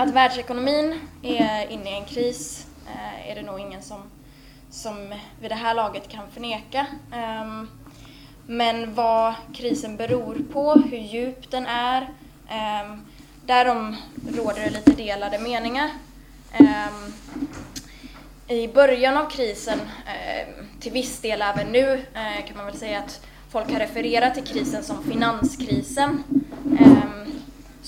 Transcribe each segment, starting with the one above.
att världsekonomin är inne i en kris eh, är det nog ingen som, som vid det här laget kan förneka. Ehm, men vad krisen beror på, hur djup den är, ehm, därom råder det lite delade meningar. Ehm, I början av krisen, till viss del även nu, eh, kan man väl säga att folk har refererat till krisen som finanskrisen.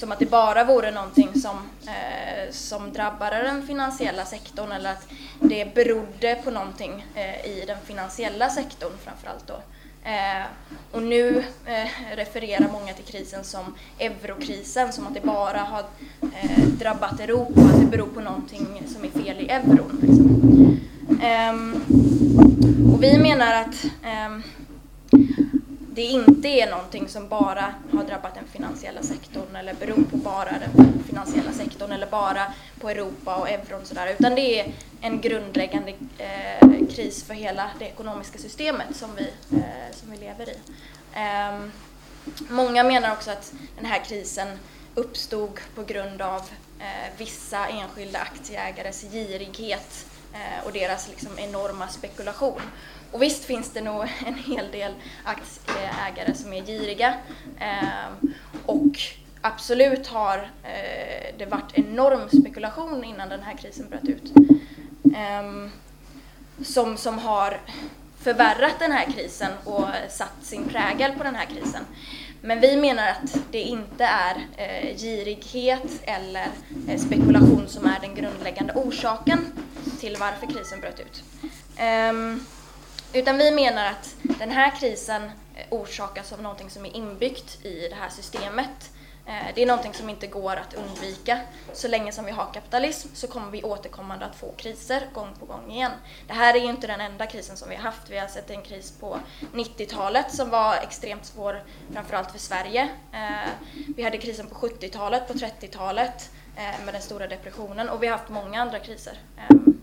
Som att det bara vore någonting som, eh, som drabbade den finansiella sektorn eller att det berodde på någonting eh, i den finansiella sektorn framförallt då. Eh, och nu eh, refererar många till krisen som eurokrisen, som att det bara har eh, drabbat Europa, att det beror på någonting som är fel i euron. Liksom. Ehm, och vi menar att ehm, det inte är någonting som bara har drabbat den finansiella sektorn eller beror på bara den finansiella sektorn eller bara på Europa och euron sådär, utan det är en grundläggande eh, kris för hela det ekonomiska systemet som vi, eh, som vi lever i. Eh, många menar också att den här krisen uppstod på grund av eh, vissa enskilda aktieägares girighet eh, och deras liksom, enorma spekulation. Och visst finns det nog en hel del aktieägare som är giriga ehm, och absolut har eh, det varit enorm spekulation innan den här krisen bröt ut. Ehm, som, som har förvärrat den här krisen och satt sin prägel på den här krisen. Men vi menar att det inte är eh, girighet eller eh, spekulation som är den grundläggande orsaken till varför krisen bröt ut. Um, utan vi menar att den här krisen eh, orsakas av någonting som är inbyggt i det här systemet. Eh, det är någonting som inte går att undvika. Så länge som vi har kapitalism så kommer vi återkommande att få kriser gång på gång igen. Det här är ju inte den enda krisen som vi har haft. Vi har sett en kris på 90-talet som var extremt svår, framförallt för Sverige. Eh, vi hade krisen på 70-talet, på 30-talet med den stora depressionen och vi har haft många andra kriser. Ehm,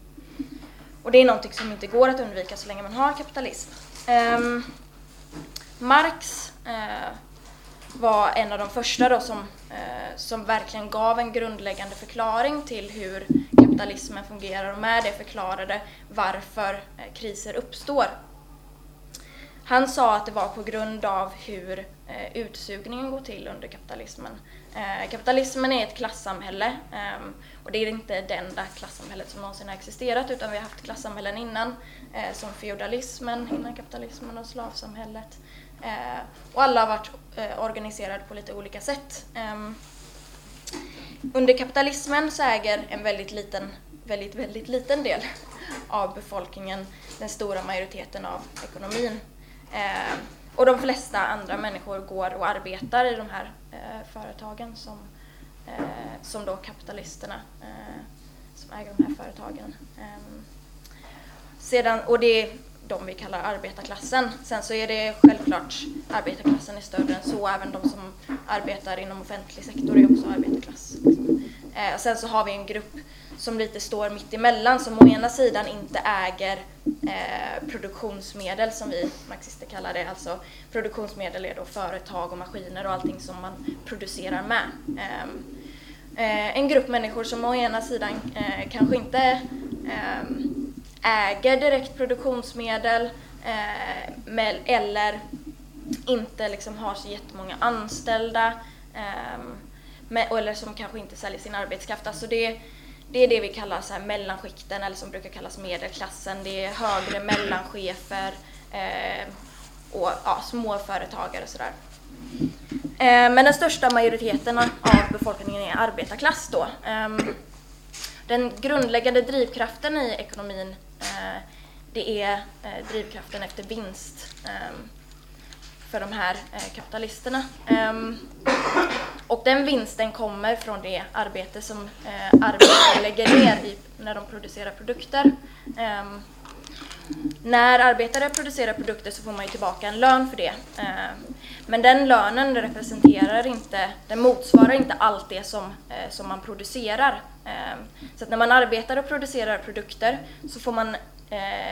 och det är någonting som inte går att undvika så länge man har kapitalism. Um, Marx uh, var en av de första då som, uh, som verkligen gav en grundläggande förklaring till hur kapitalismen fungerar och med det förklarade varför uh, kriser uppstår. Han sa att det var på grund av hur utsugningen går till under kapitalismen. kapitalismen är ett klassamhälle ehm, och det är inte det enda klassamhället som någonsin har existerat utan vi har haft klassamhällen innan eh, som feodalismen, innan kapitalismen och slavsamhället. Eh, och alla har varit eh, organiserade på lite olika sätt. Ehm, under kapitalismen så äger en väldigt liten, väldigt, väldigt liten del av befolkningen den stora majoriteten av ekonomin. Ehm, och de flesta andra människor går och arbetar i de här eh, företagen som eh, Eh, som då kapitalisterna eh, som äger de här företagen. Eh, sedan, och det är de vi kallar arbetarklassen. Sen så är det självklart arbetarklassen är större än så. Även de som arbetar inom offentlig sektor är också arbetarklass. Eh, sen så har vi en grupp som lite står mitt emellan som å ena sidan inte äger eh, produktionsmedel som vi marxister kallar det. Alltså produktionsmedel är då företag och maskiner och allting som man producerar med. Eh, Eh, en grupp människor som å ena sidan eh, kanske inte eh, äger direkt produktionsmedel eh, med, eller inte liksom har så jättemånga anställda eh, med, eller som kanske inte säljer sin arbetskraft. Alltså det, det är det vi kallar så här mellanskikten eller som brukar kallas medelklassen. Det är högre mellanchefer eh, och ja, småföretagare och sådär. Eh, men den största majoriteten av befolkningen är arbetarklass då. Ehm, den grundläggande drivkraften i ekonomin eh, det är eh, drivkraften efter vinst ehm, för de här kapitalisterna. Ehm, och den vinsten kommer från det arbete som arbetare lägger ner när de producerar produkter. När arbetare producerar produkter så får man ju tillbaka en lön för det. Eh, men den lönen representerar inte, den motsvarar inte allt det som, eh, som man producerar. Eh, så att när man arbetar och producerar produkter så får man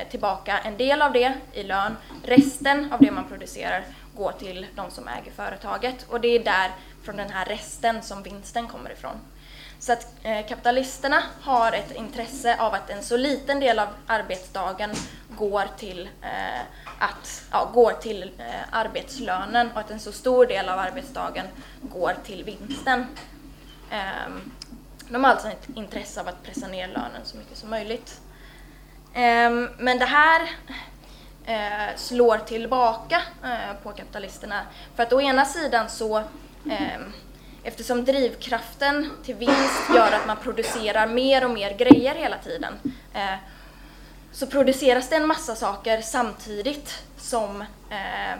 tillbaka en del av det i lön. Resten av det man producerar går till de som äger företaget och det är där från den här resten som vinsten kommer ifrån. Så att eh, kapitalisterna har ett intresse av att en så liten del av arbetsdagen går till, eh, att, ja, går till eh, arbetslönen och att en så stor del av arbetsdagen går till vinsten. Ehm, de har alltså ett intresse av att pressa ner lönen så mycket som möjligt. Ehm, men det här slår tillbaka på kapitalisterna. För att å ena sidan så ehm, Eftersom drivkraften till vinst gör att man producerar mer och mer grejer hela tiden eh, så produceras det en massa saker samtidigt som eh,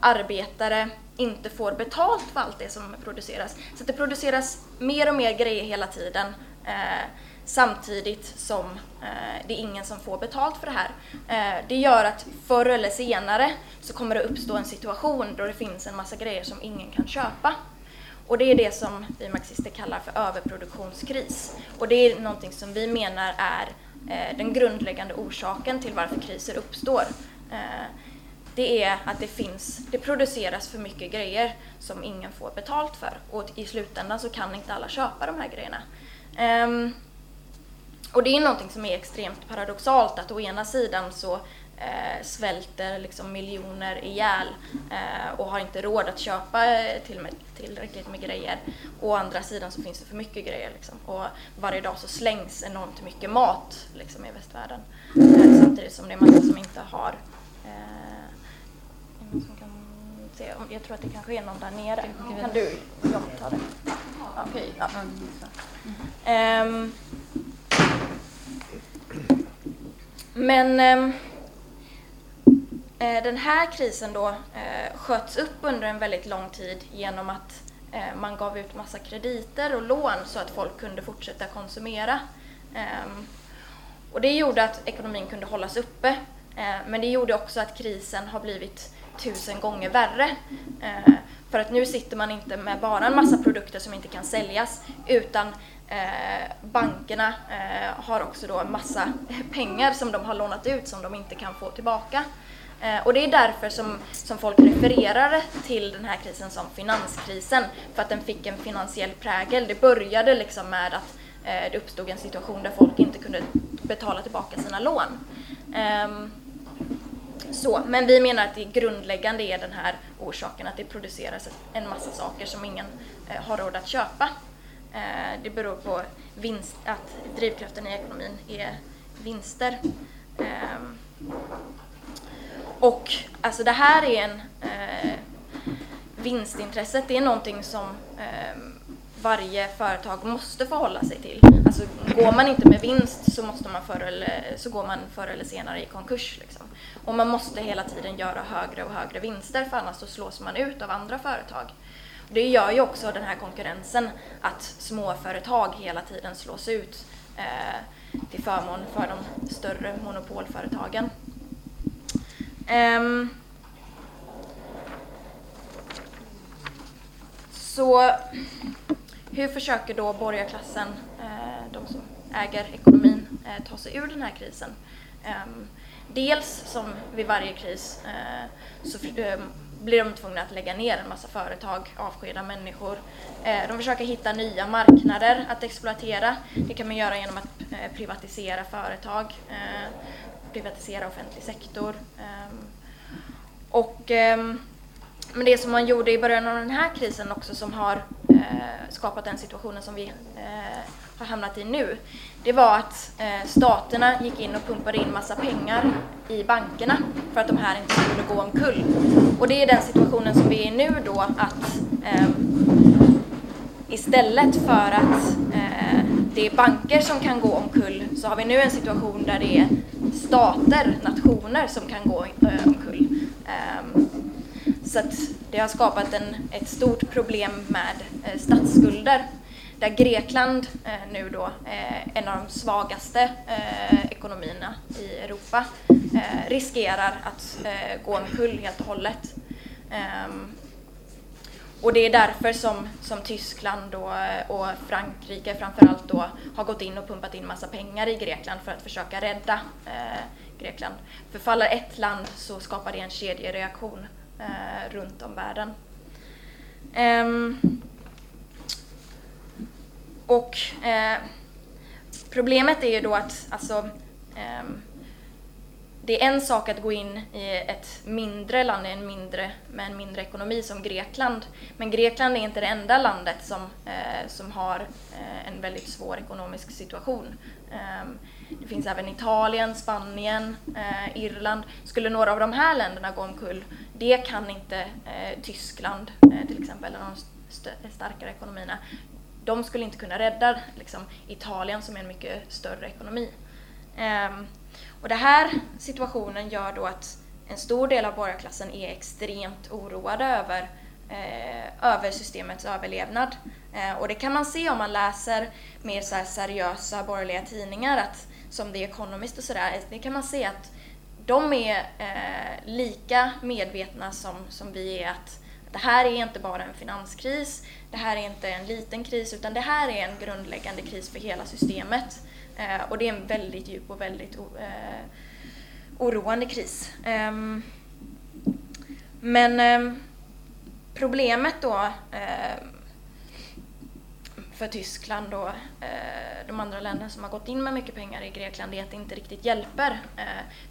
arbetare inte får betalt för allt det som produceras. Så det produceras mer och mer grejer hela tiden eh, samtidigt som eh, det är ingen som får betalt för det här. Eh, det gör att förr eller senare så kommer det uppstå en situation då det finns en massa grejer som ingen kan köpa. Och det är det som vi marxister kallar för överproduktionskris. Och det är någonting som vi menar är eh, den grundläggande orsaken till varför kriser uppstår. Eh, det är att det finns, det produceras för mycket grejer som ingen får betalt för och i slutändan så kan inte alla köpa de här grejerna. Ehm, och det är någonting som är extremt paradoxalt att å ena sidan så eh, svälter liksom miljoner ihjäl eh, och har inte råd att köpa eh, till med, tillräckligt med grejer. Å andra sidan så finns det för mycket grejer liksom. och varje dag så slängs enormt mycket mat liksom, i västvärlden. Eh, samtidigt som det är massa som inte har eh, som kan se, jag tror att det kanske är någon där nere. Kan du? Jag tar det. Okej. Ja. Um, men um, Eh, den här krisen då eh, sköts upp under en väldigt lång tid genom att eh, man gav ut massa krediter och lån så att folk kunde fortsätta konsumera. Ehm, och det gjorde att ekonomin kunde hållas uppe. Men det gjorde också att krisen har blivit tusen gånger värre. För att nu sitter man inte med bara en massa produkter som inte kan säljas utan bankerna har också då en massa pengar som de har lånat ut som de inte kan få tillbaka. Eh, och det är därför som, som folk refererar till den här krisen som finanskrisen, för att den fick en finansiell prägel. Det började liksom med att eh, det uppstod en situation där folk inte kunde betala tillbaka sina lån. Ehm, så, men vi menar att det grundläggande är den här orsaken att det produceras en massa saker som ingen eh, har råd att köpa. Det beror på vinst, att drivkraften i ekonomin är vinster. Ehm, och alltså det här är en eh, vinstintresset, det är någonting som eh, varje företag måste förhålla sig till. Alltså går man inte med vinst så, måste man förr eller, så går man förr eller senare i konkurs. Liksom. Och man måste hela tiden göra högre och högre vinster för annars så slås man ut av andra företag. Det gör ju också den här konkurrensen att småföretag hela tiden slås ut eh, till förmån för de större monopolföretagen. Um, så hur försöker då borgarklassen, eh, de som äger ekonomin, eh, ta sig ur den här krisen? Um, dels som vid varje kris eh, så eh, blir de tvungna att lägga ner en massa företag, avskeda människor. Eh, de försöker hitta nya marknader att exploatera. Det kan man göra genom att eh, privatisera företag privatisera offentlig sektor. Ehm, och ehm, men det som man gjorde i början av den här krisen också som har eh, skapat den situationen som vi eh, har hamnat i nu, det var att eh, staterna gick in och pumpade in massa pengar i bankerna för att de här inte skulle gå omkull. Och det är den situationen som vi är i nu då att ehm, istället för att det är banker som kan gå omkull så har vi nu en situation där det är stater, nationer som kan gå eh, omkull. Ehm, så att det har skapat en, ett stort problem med eh, statsskulder där Grekland eh, nu då är en av de svagaste eh, ekonomierna i Europa eh, riskerar att gå omkull helt och hållet. Ehm, och det är därför som, som Tyskland och, och Frankrike framförallt då har gått in och pumpat in massa pengar i Grekland för att försöka rädda eh, Grekland. För faller ett land så skapar det en kedjereaktion eh, runt om världen. Um, och eh, problemet är ju då att alltså, eh, det är en sak att gå in i ett mindre land en mindre, med en mindre ekonomi som Grekland. Men Grekland är inte det enda landet som, eh, som har eh, en väldigt svår ekonomisk situation. Eh, det finns även Italien, Spanien, eh, Irland. Skulle några av de här länderna gå omkull, det kan inte eh, Tyskland eh, till exempel, eller de st starkare ekonomierna. De skulle inte kunna rädda liksom, Italien som är en mycket större ekonomi. Ehm, och den här situationen gör då att en stor del av borgarklassen är extremt oroade över, eh, över systemets överlevnad. Eh, och det kan man se om man läser mer så seriösa borgerliga tidningar, att, som The Economist och sådär. Det kan man se att de är eh, lika medvetna som, som vi är att det här är inte bara en finanskris, det här är inte en liten kris, utan det här är en grundläggande kris för hela systemet. Eh, och det är en väldigt djup och väldigt eh, oroande kris. Eh, men ehm, problemet då ehm, för Tyskland och eh, de andra länderna som har gått in med mycket pengar i Grekland är att det inte riktigt hjälper. Eh,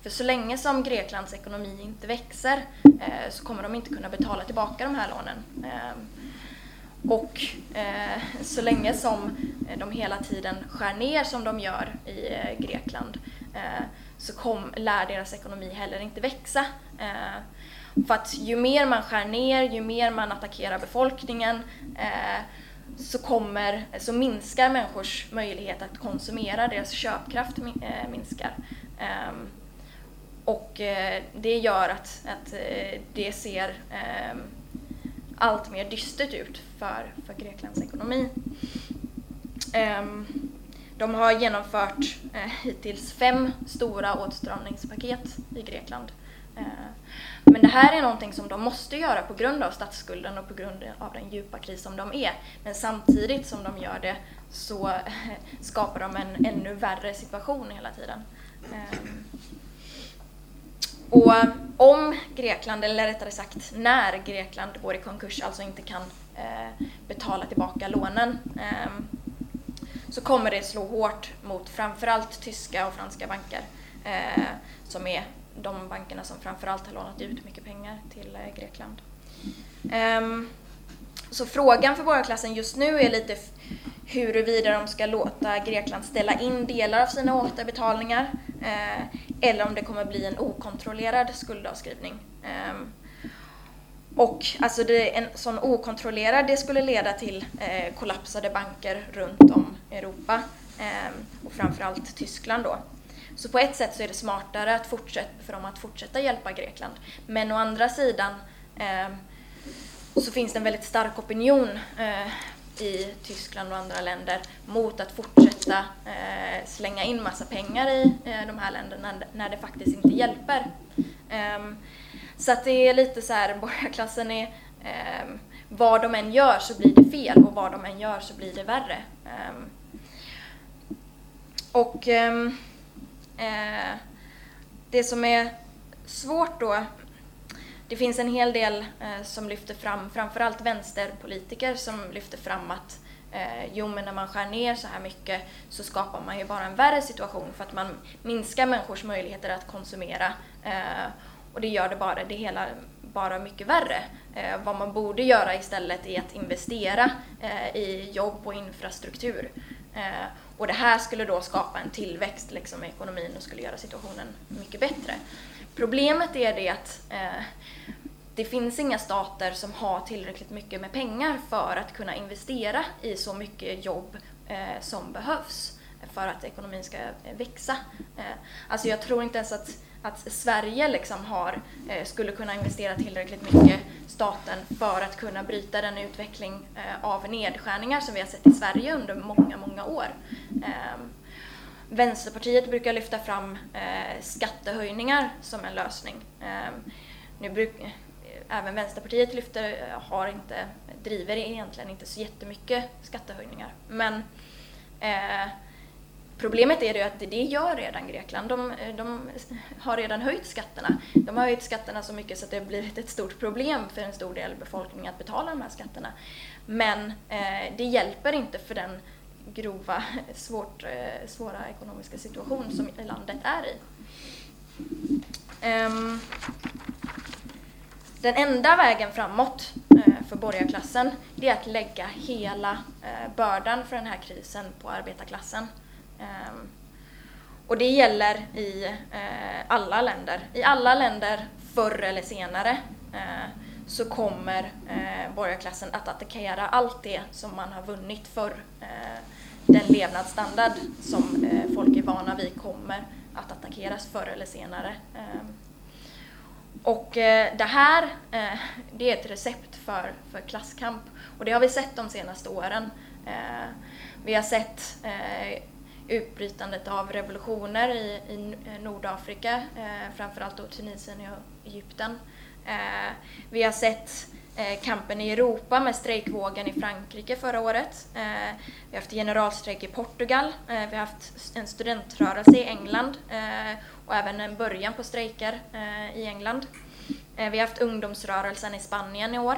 för så länge som Greklands ekonomi inte växer eh, så kommer de inte kunna betala tillbaka de här lånen. Ehm, och eh, så länge som eh, de hela tiden skär ner som de gör i eh, Grekland eh, så kom, lär deras ekonomi heller inte växa. Eh, för att ju mer man skär ner, ju mer man attackerar befolkningen eh, så, kommer, så minskar människors möjlighet att konsumera, deras köpkraft eh, minskar. Ehm, och eh, det gör att, att eh, det ser ehm, allt mer dystert ut för, för Greklands ekonomi. Um, de har genomfört eh, hittills fem stora åtstramningspaket i Grekland. Eh, men det här är någonting som de måste göra på grund av statsskulden och på grund av den djupa kris som de är. Men samtidigt som de gör det så eh, skapar de en ännu värre situation hela tiden. Eh, och om Grekland, eller rättare sagt när Grekland går i konkurs, alltså inte kan eh, betala tillbaka lånen, eh, så kommer det slå hårt mot framförallt tyska och franska banker, eh, som är de bankerna som framförallt har lånat ut mycket pengar till eh, Grekland. Ehm, så frågan för borgarklassen just nu är lite huruvida de ska låta Grekland ställa in delar av sina återbetalningar eh, eller om det kommer bli en okontrollerad skuldavskrivning. Ehm, och alltså det, en sån okontrollerad, det skulle leda till eh, kollapsade banker runt om Europa eh, och framförallt Tyskland då. Så på ett sätt så är det smartare att fortsätta, för dem att fortsätta hjälpa Grekland. Men å andra sidan eh, så finns det en väldigt stark opinion eh, i Tyskland och andra länder mot att fortsätta eh, slänga in massa pengar i eh, de här länderna när det faktiskt inte hjälper. Um, så att det är lite så här, borgarklassen är um, vad de än gör så blir det fel och vad de än gör så blir det värre. Um, och uh, det som är svårt då det finns en hel del eh, som lyfter fram, framförallt vänsterpolitiker som lyfter fram att eh, jo men när man skär ner så här mycket så skapar man ju bara en värre situation för att man minskar människors möjligheter att konsumera eh, och det gör det bara det hela bara mycket värre. Eh, vad man borde göra istället är att investera eh, i jobb och infrastruktur. Eh, och det här skulle då skapa en tillväxt liksom, i ekonomin och skulle göra situationen mycket bättre. Problemet är det att eh, det finns inga stater som har tillräckligt mycket med pengar för att kunna investera i så mycket jobb eh, som behövs för att ekonomin ska eh, växa. Eh, alltså jag tror inte ens att, att Sverige liksom har, eh, skulle kunna investera tillräckligt mycket, staten, för att kunna bryta den utveckling eh, av nedskärningar som vi har sett i Sverige under många, många år. Ehm, Vänsterpartiet brukar lyfta fram eh, skattehöjningar som en lösning. Eh, nu bruk, eh, även Vänsterpartiet lyfter eh, har inte, driver egentligen inte så jättemycket skattehöjningar. Men eh, Problemet är ju att det gör redan Grekland. De, eh, de, har redan höjt skatterna. De har höjt skatterna så mycket så att det har blivit ett stort problem för en stor del av befolkningen att betala de här skatterna. Men eh, det hjälper inte för den grova, svårt, eh, svåra ekonomiska situation som landet är i. Um, den enda vägen framåt eh, för borgarklassen det är att lägga hela eh, bördan för den här krisen på arbetarklassen. Um, och det gäller i alla länder. I alla länder förr eller senare så kommer eh, borgarklassen att attackera allt det som man har vunnit för eh, den levnadsstandard som eh, folk är vana vid kommer att attackeras förr eller senare. Ehm, och eh, det här eh, det är ett recept för, för klasskamp och det har vi sett de senaste åren. Eh, vi har sett eh, utbrytandet av revolutioner i, i eh, Nordafrika, eh, framförallt då Tunisien och Egypten. Eh, vi har sett eh, kampen i Europa med strejkvågen i Frankrike förra året. Eh, vi har haft generalstrejk i Portugal. Vi har haft en studentrörelse i England och även en början på strejker i England. vi har haft ungdomsrörelsen i Spanien i år.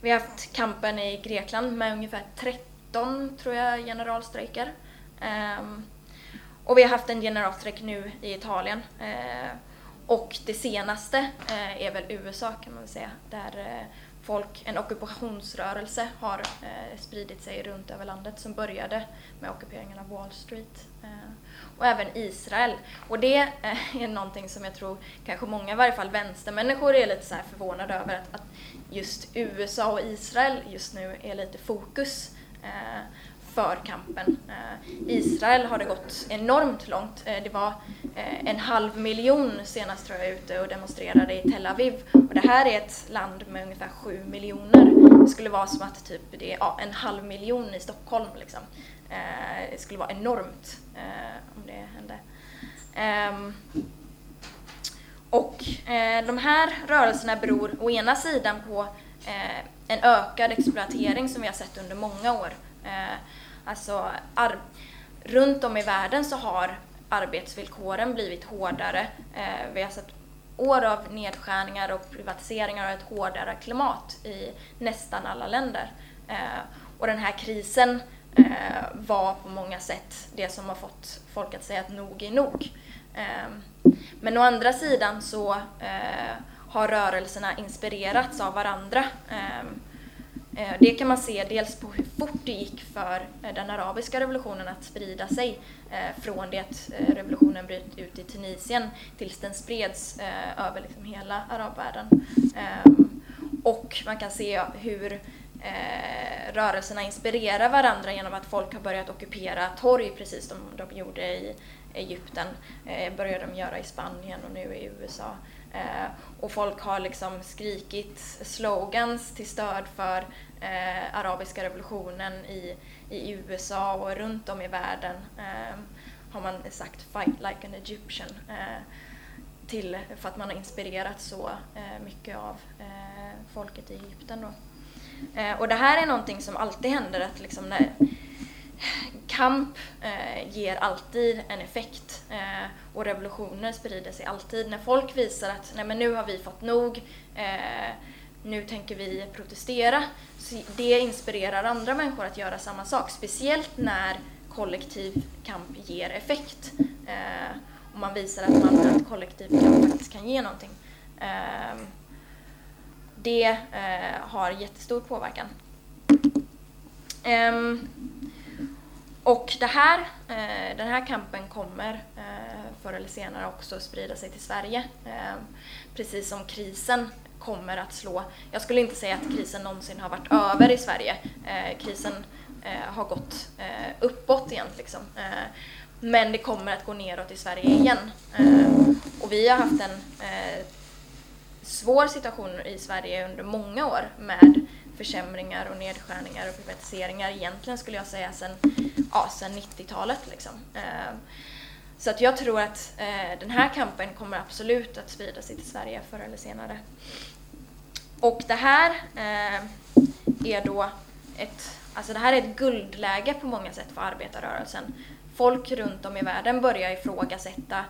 Vi har haft kampen i Grekland med ungefär 13, tror jag, generalstrejker. Ehm, och vi har haft en generalstrejk nu i Italien. Och det senaste eh, är väl USA kan man väl säga, där eh, folk, en ockupationsrörelse har eh, spridit sig runt över landet som började med ockuperingen av Wall Street. och även Israel. Och det är någonting som jag tror kanske många, i varje fall vänstermänniskor, är lite så förvånade över att, att just USA och Israel just nu är lite fokus för kampen. I Israel har det gått enormt långt. Eh, det var eh, en halv miljon senast tror jag ute och demonstrerade i Tel Aviv. Och det här är ett land med ungefär sju miljoner. Det skulle vara som att typ det är ja, en halv miljon i Stockholm. Liksom. Det skulle vara enormt om det hände. Ehm, och de här rörelserna beror å ena sidan på en ökad exploatering som vi har sett under många år. Alltså, runt om i världen så har arbetsvillkoren blivit hårdare. Eh, vi har sett år av nedskärningar och privatiseringar och ett hårdare klimat i nästan alla länder. Eh, och den här krisen eh, var på många sätt det som har fått folk att säga att nog är nog. Eh, men å andra sidan så eh, har rörelserna inspirerats av varandra. Eh, Eh, det kan man se dels på hur fort det gick för eh, den arabiska revolutionen att sprida sig eh, från det att revolutionen bröt ut i Tunisien tills den spreds över liksom hela arabvärlden. Ehm, och man kan se hur rörelserna inspirerar varandra genom att folk har börjat ockupera torg precis som de gjorde i Egypten, började de göra i Spanien och nu i USA. Eh, och folk har liksom skrikit slogans till stöd för eh, arabiska revolutionen i, i USA och runt om i världen eh, har man sagt “fight like an Egyptian” eh, till, för att man har inspirerat så eh, mycket av eh, folket i Egypten. Då. Eh, och det här är någonting som alltid händer, att liksom när kamp eh, ger alltid en effekt eh, och revolutioner sprider sig alltid. När folk visar att Nej, men nu har vi fått nog, eh, nu tänker vi protestera. Så det inspirerar andra människor att göra samma sak, speciellt när kollektiv kamp ger effekt. Eh, och man visar att, man, att kollektiv kamp faktiskt kan ge någonting. Eh, det eh, har jättestor påverkan. Ehm, och det här, eh, den här kampen kommer eh, förr eller senare också sprida sig till Sverige. Eh, precis som krisen kommer att slå. Jag skulle inte säga att krisen någonsin har varit över i Sverige. Krisen har gått uppåt igen. Liksom. Men det kommer att gå neråt i Sverige igen. Och vi har haft en svår situation i Sverige under många år med försämringar och nedskärningar och privatiseringar egentligen skulle jag säga sedan ja, 90-talet. Liksom. Eh, så att jag tror att eh, den här kampen kommer absolut att sprida sig till Sverige förr eller senare. Och det här eh, är då ett, alltså det här är ett guldläge på många sätt för arbetarrörelsen. Folk runt om i världen börjar ifrågasätta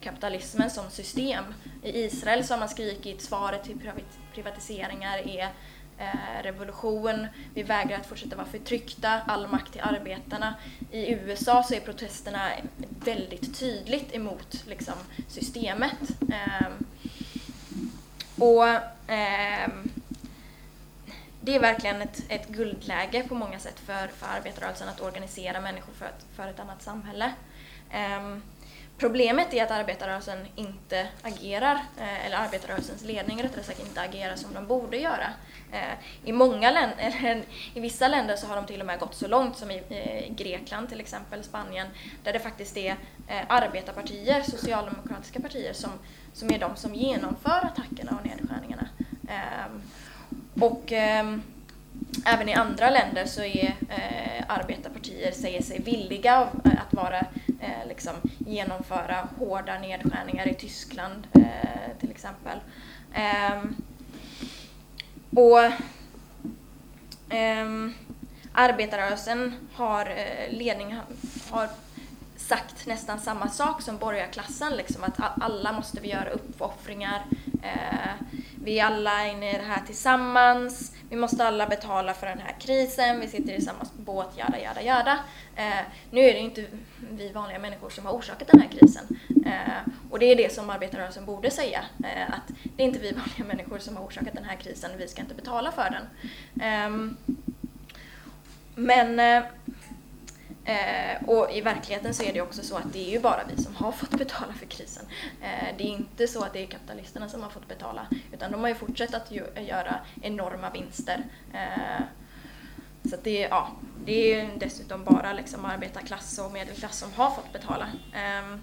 kapitalismen som system. I Israel så har man skrikit svaret till privatiseringar är Eh, revolution, vi vägrar att fortsätta vara förtryckta, all makt till arbetarna. I USA så är protesterna väldigt tydligt emot liksom, systemet. Eh, och eh, det är verkligen ett, ett guldläge på många sätt för, för arbetarrörelsen att organisera människor för ett, för ett annat samhälle. Um, Problemet är att arbetarrörelsen inte agerar, eh, eller arbetarrörelsens ledning rättare sagt inte agerar som de borde göra. Eh, I många länder, i vissa länder så har de till och med gått så långt som i eh, Grekland till exempel, Spanien, där det faktiskt är arbetarpartier, socialdemokratiska partier, som, som är de som genomför attackerna och nedskärningarna. Ehm, och ehm, även i andra länder så är arbetarpartier, säger sig villiga att vara eh, liksom genomföra hårda nedskärningar i Tyskland eh, till exempel. Eh, och ehm, arbetarrörelsen har, eh, ledning har sagt nästan samma sak som borgarklassen, liksom att alla måste vi göra uppoffringar. Eh, vi är alla inne i det här tillsammans. Vi måste alla betala för den här krisen. Vi sitter i samma båt, jada, jada, jada. Eh, nu är det inte vi vanliga människor som har orsakat den här krisen. Eh, och det är det som arbetarrörelsen borde säga. Eh, att det är inte vi vanliga människor som har orsakat den här krisen. Vi ska inte betala för den. Ehm, men eh, eh, och i verkligheten så är det också så att det är ju bara vi som har fått betala för krisen. Eh, det är inte så att det är kapitalisterna som har fått betala, utan de har ju fortsatt att göra enorma vinster. Eh, så det, ja, det är dessutom bara liksom arbetarklass och medelklass som har fått betala. Ehm,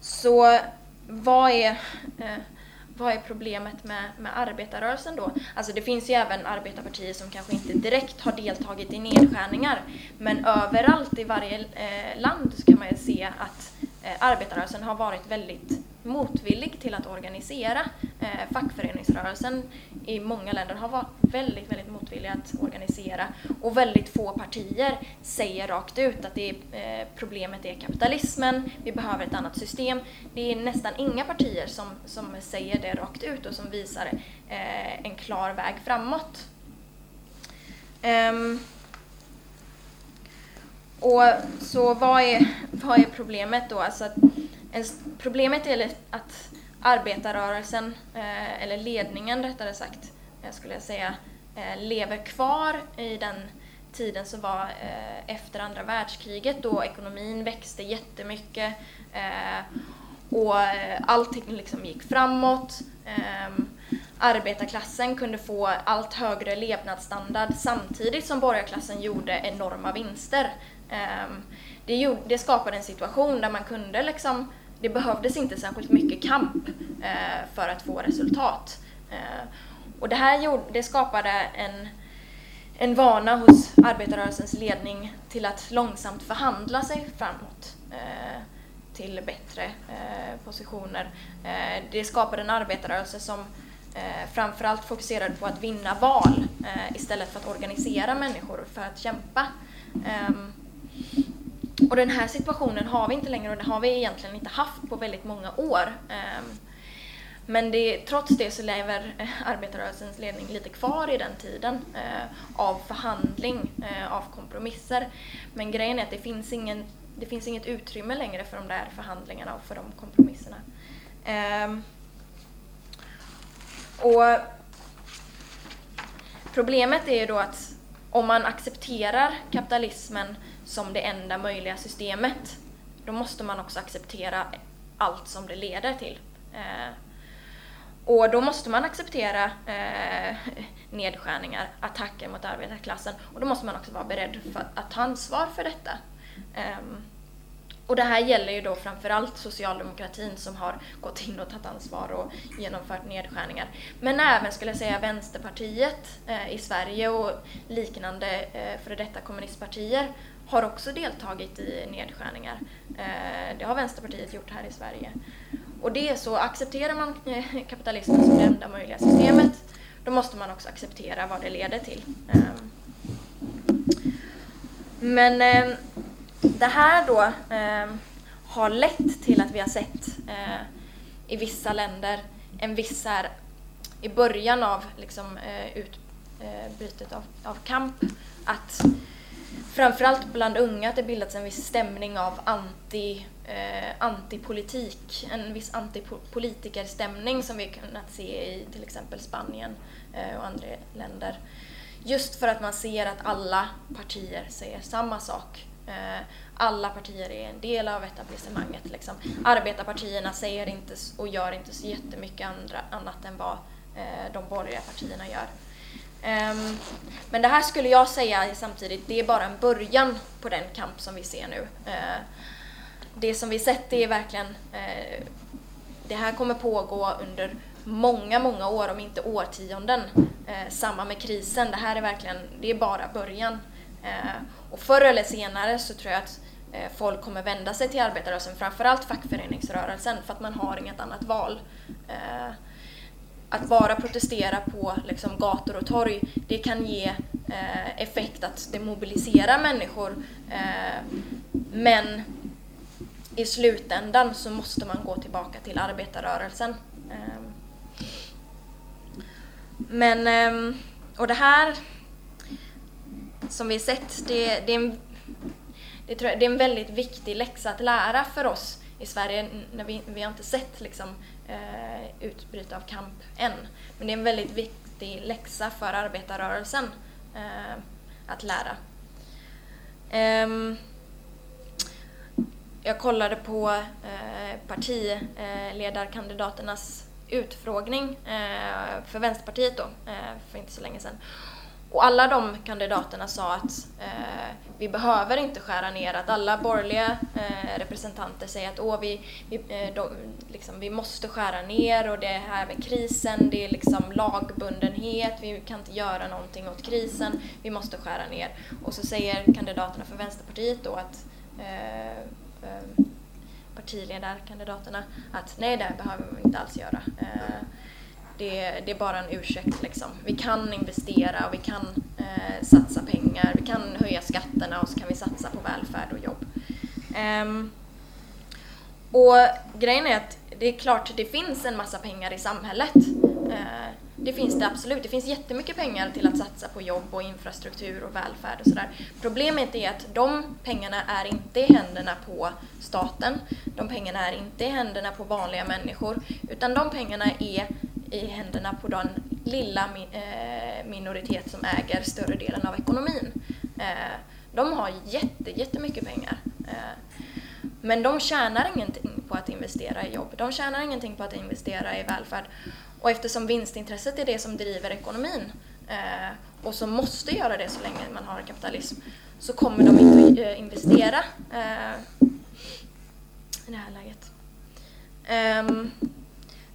så vad är eh, vad är problemet med, med arbetarrörelsen då? Alltså det finns ju även arbetarpartier som kanske inte direkt har deltagit i nedskärningar, men överallt i varje eh, land så kan man ju se att eh, arbetarrörelsen har varit väldigt motvillig till att organisera. Eh, fackföreningsrörelsen i många länder har varit väldigt, väldigt motvillig att organisera och väldigt få partier säger rakt ut att det är, eh, problemet är kapitalismen, vi behöver ett annat system. Det är nästan inga partier som, som säger det rakt ut och som visar eh, en klar väg framåt. Um, och så vad är, vad är problemet då? Alltså att problemet är att arbetarrörelsen, eh, eller ledningen rättare sagt, eh, jag säga, eh, lever kvar i den tiden som var efter andra världskriget då ekonomin växte jättemycket och allting liksom gick framåt. Ehm, arbetarklassen kunde få allt högre levnadsstandard samtidigt som borgarklassen gjorde enorma vinster. Ehm, det, gjorde, det skapade en situation där man kunde liksom det behövdes inte särskilt mycket kamp eh, för att få resultat. Eh, och det här gjorde, det skapade en, en vana hos arbetarrörelsens ledning till att långsamt förhandla sig framåt eh, till bättre eh, positioner. Eh, det skapade en arbetarrörelse som eh, framförallt fokuserade på att vinna val eh, istället för att organisera människor för att kämpa. Ehm, och den här situationen har vi inte längre och det har vi egentligen inte haft på väldigt många år. Ehm, men det, trots det så lever eh, arbetarrörelsens ledning lite kvar i den tiden eh, av förhandling, eh, av kompromisser. Men grejen är att det finns, ingen, det finns inget utrymme längre för de där förhandlingarna och för de kompromisserna. Ehm, och problemet är ju då att om man accepterar kapitalismen som det enda möjliga systemet, då måste man också acceptera allt som det leder till. Eh, och då måste man acceptera eh, nedskärningar, attacker mot arbetarklassen och då måste man också vara beredd för att ta ansvar för detta. Eh, och det här gäller ju då framförallt socialdemokratin som har gått in och tagit ansvar och genomfört nedskärningar. Men även skulle jag säga Vänsterpartiet eh, i Sverige och liknande eh, före detta kommunistpartier har också deltagit i nedskärningar. Eh, det har Vänsterpartiet gjort här i Sverige. Och det är så, accepterar man kapitalismen som det enda möjliga systemet, då måste man också acceptera vad det leder till. Eh, men eh, det här då har lett till att vi har sett i vissa länder en viss här, i början av liksom, utbytet av, av kamp, att framförallt bland unga att det bildats en viss stämning av anti, eh, antipolitik, en viss antipolitikerstämning som vi kunnat se i till exempel Spanien eh, och andra länder. Just för att man ser att alla partier säger samma sak. Eh, alla partier är en del av etablissemanget. Liksom. Arbetarpartierna säger inte och gör inte så jättemycket andra, annat än vad eh, de borgerliga partierna gör. Um, men det här skulle jag säga samtidigt, det är bara en början på den kamp som vi ser nu. Uh, det som vi sett är verkligen, uh, det här kommer pågå under många, många år, om inte årtionden. Uh, samma med krisen, det här är verkligen, det är bara början. och förr eller senare så tror jag att folk kommer vända sig till arbetarrörelsen, framförallt fackföreningsrörelsen, för att man har inget annat val att bara protestera på liksom, gator och torg, det kan ge eh, effekt att det mobiliserar människor. Eh, men i slutändan så måste man gå tillbaka till arbetarrörelsen. Eh, men, eh, och det här som vi sett, det, det, är en, det, det är en väldigt viktig läxa att lära för oss i Sverige. När vi, vi har inte sett liksom, eh, utbryta av kamp än. Men det är en väldigt viktig läxa för arbetarrörelsen eh, att lära. Eh, jag kollade på eh, partiledarkandidaternas utfrågning eh, för Vänsterpartiet då, eh, för inte så länge sedan. Och alla de kandidaterna sa att eh, vi behöver inte skära ner, att alla borgerliga eh, representanter säger att Åh, vi, vi, eh, de, liksom, vi måste skära ner och det här med krisen, det är liksom lagbundenhet, vi kan inte göra någonting åt krisen, vi måste skära ner. Och så säger kandidaterna för Vänsterpartiet då att eh, eh, partiledarkandidaterna att nej, det behöver vi inte alls göra. Eh, det, det, är bara en ursäkt. Liksom. Vi kan investera och vi kan eh, satsa pengar, vi kan höja skatterna och så kan vi satsa på välfärd och jobb. Um, och grejen är att det är klart det finns en massa pengar i samhället. Uh, det finns det absolut. Det finns jättemycket pengar till att satsa på jobb och infrastruktur och välfärd och sådär. Problemet är att de pengarna är inte i händerna på staten. De pengarna är inte i händerna på vanliga människor. Utan de pengarna är i händerna på den lilla eh, minoritet som äger större delen av ekonomin. Eh, de har jätte, jättemycket pengar. Eh, men de tjänar ingenting på att investera i jobb. De tjänar ingenting på att investera i välfärd. Och eftersom vinstintresset är det som driver ekonomin och som måste göra det så länge man har kapitalism så kommer de inte att investera i det här läget. Ehm,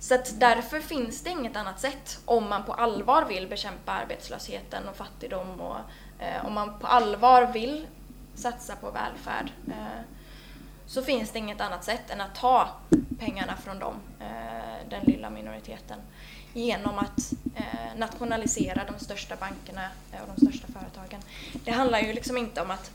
så att därför finns det inget annat sätt om man på allvar vill bekämpa arbetslösheten och fattigdom och eh, om man på allvar vill satsa på välfärd eh, så finns det inget annat sätt än att ta pengarna från dem, eh, den lilla minoriteten, genom att eh, nationalisera de största bankerna eh, och de största företagen. Det handlar ju liksom inte om att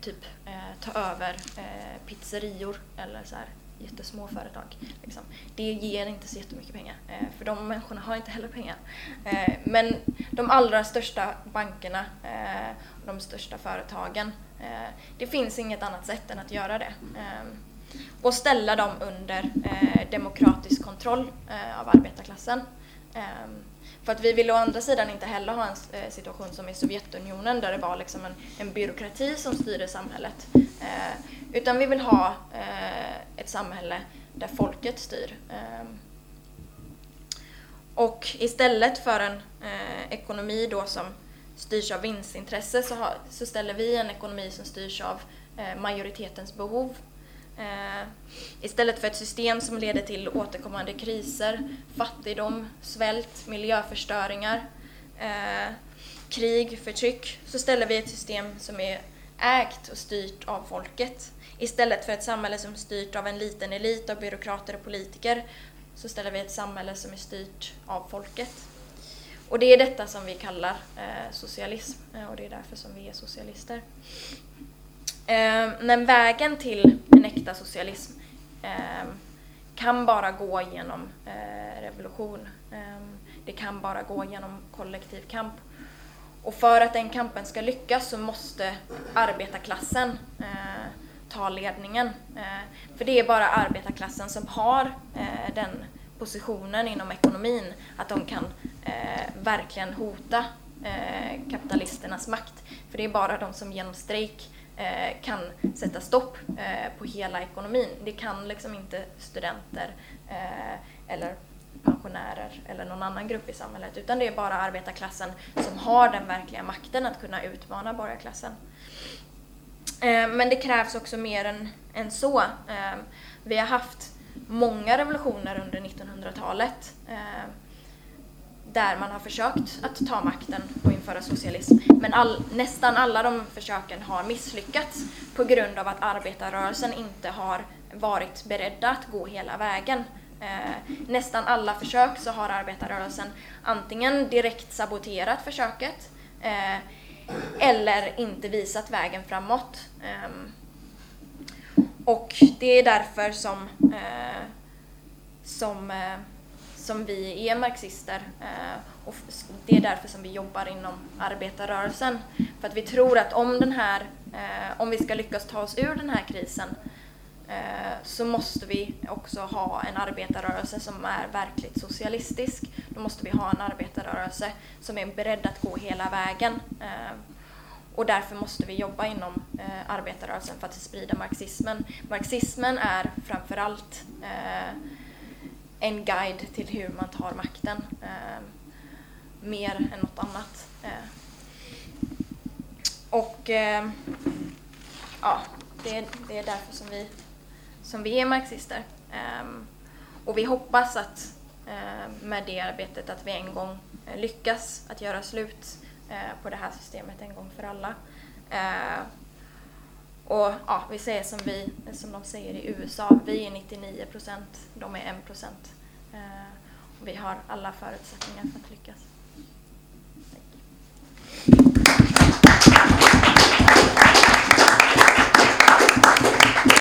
typ eh, ta över eh, pizzerior eller så här jättesmå företag. Liksom. Det ger inte så jättemycket pengar, eh, för de människorna har inte heller pengar. Eh, men de allra största bankerna eh, och de största företagen, eh, det finns inget annat sätt än att göra det. Eh, och ställa dem under eh, demokratisk kontroll eh, av arbetarklassen. Eh, för att vi vill å andra sidan inte heller ha en eh, situation som i Sovjetunionen där det var liksom en, en byråkrati som styrde samhället. Eh, utan vi vill ha eh, ett samhälle där folket styr. Eh, och istället för en eh, ekonomi då som styrs av vinstintresse så, har, så, ställer vi en ekonomi som styrs av eh, majoritetens behov. Eh, istället för ett system som leder till återkommande kriser, fattigdom, svält, miljöförstöringar, eh, krig, förtryck, så ställer vi ett system som är ägt och styrt av folket. Istället för ett samhälle som är styrt av en liten elit av byråkrater och politiker så ställer vi ett samhälle som är styrt av folket. Och det är detta som vi kallar eh, socialism eh, och det är därför som vi är socialister. Eh, men vägen till en äkta socialism eh, kan bara gå genom eh, revolution. Eh, det kan bara gå genom kollektiv kamp. Och för att den kampen ska lyckas så måste arbetarklassen eh, ta ledningen. Eh, för det är bara arbetarklassen som har eh, den positionen inom ekonomin att de kan eh, verkligen hota eh, kapitalisternas makt. För det är bara de som genom strejk eh, kan sätta stopp på hela ekonomin. Det kan liksom inte studenter eller pensionärer eller någon annan grupp i samhället utan det är bara arbetarklassen som har den verkliga makten att kunna utmana borgarklassen. Eh, men det krävs också mer än, än så. Eh, vi har haft många revolutioner under 1900-talet eh, där man har försökt att ta makten och införa socialism. Men all, nästan alla de försöken har misslyckats på grund av att arbetarrörelsen inte har varit beredda att gå hela vägen. Eh, nästan alla försök så har arbetarrörelsen antingen direkt saboterat försöket eh, eller inte visat vägen framåt. Eh, och det är därför som, eh, som, eh, som vi är marxister eh, och det är därför som vi jobbar inom arbetarrörelsen. För att vi tror att om, den här, eh, om vi ska lyckas ta oss ur den här krisen Eh, så måste vi också ha en arbetarrörelse som är verkligt socialistisk. Då måste vi ha en arbetarrörelse som är beredd att gå hela vägen. Eh, och därför måste vi jobba inom eh, arbetarrörelsen för att sprida marxismen. Marxismen är framförallt eh, en guide till hur man tar makten, eh, mer än något annat. Eh. Och eh, ja, det, det, är därför som vi, som vi är marxister. Ehm, och vi hoppas att ehm, med det arbetet att vi en gång eh, lyckas att göra slut eh, på det här systemet en gång för alla. Ehm, och ja, vi säger som, vi, som de säger i USA, vi är 99 procent, de är 1 procent. Och vi har alla förutsättningar för att lyckas.